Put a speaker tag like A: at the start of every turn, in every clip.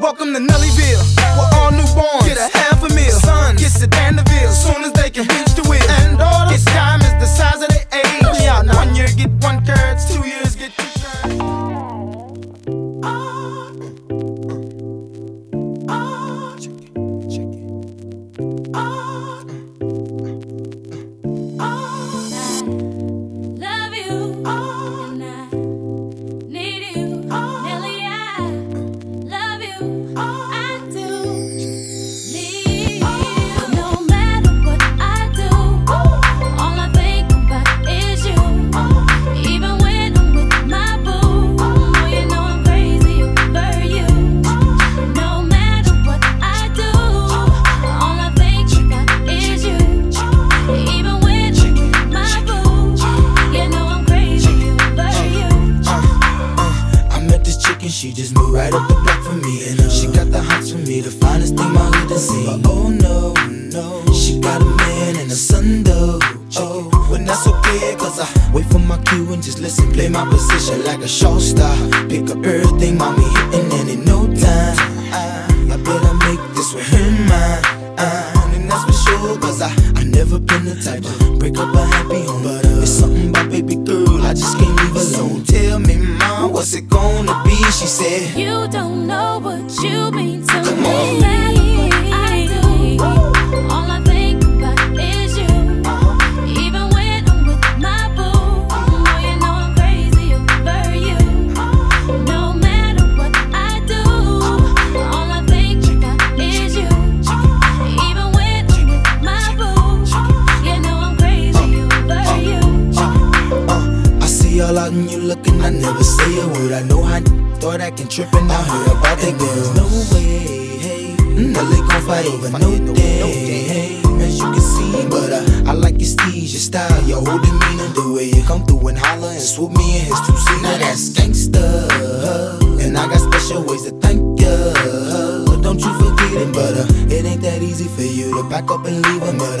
A: Welcome to Nellyville, where all newborns get a half a meal. Son gets a Danderville, soon as they can hitch the wheel. And daughters get diamonds wait for my cue and just listen, play my position like a show star. Pick up everything, mommy hitting, and in no time, I, I better make this with her mine. And that's for sure, cause I, I never been the type to break up a happy home. But uh, it's something about baby girl, I just can't leave alone. Tell me, mom, what's it gonna be? She said,
B: You don't know what you mean
A: all out and you looking, I never say a word. I know how thought I can trip and I heard about that girl. No way, hey, Nelly gon' fight over no day, hey, as you can see. But uh, I like your steez, your style, your whole demeanor, the way you come through and holler and swoop me in his two seat. Now that's gangsta, and I got special ways to thank ya. Don't you forget it, but uh, it ain't that easy for you to back up and leave. But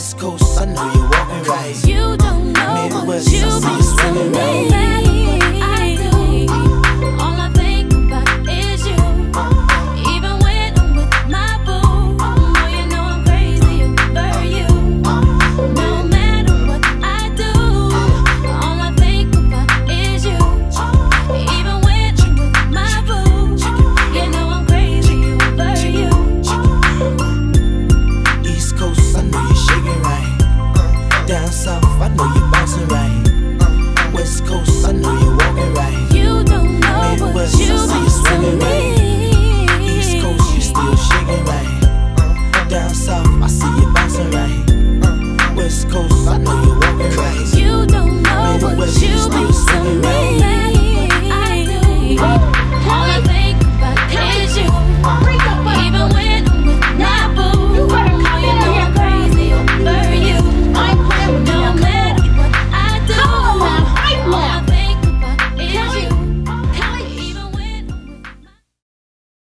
A: West Coast, I know you're walking right.
B: You don't know Midwest, what you mean to me.
A: bounce right. Uh, West Coast, I know